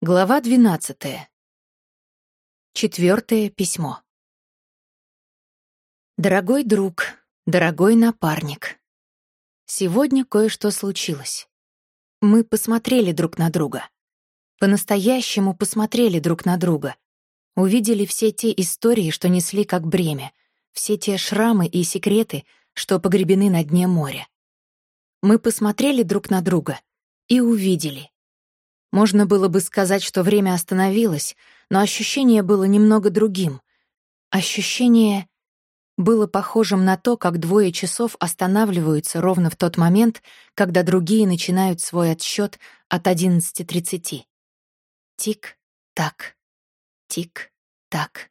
Глава двенадцатая. Четвертое письмо. Дорогой друг, дорогой напарник. Сегодня кое-что случилось. Мы посмотрели друг на друга. По-настоящему посмотрели друг на друга. Увидели все те истории, что несли как бремя, все те шрамы и секреты, что погребены на дне моря. Мы посмотрели друг на друга и увидели — можно было бы сказать, что время остановилось, но ощущение было немного другим. Ощущение было похожим на то, как двое часов останавливаются ровно в тот момент, когда другие начинают свой отсчет от 11.30. Тик-так, тик-так.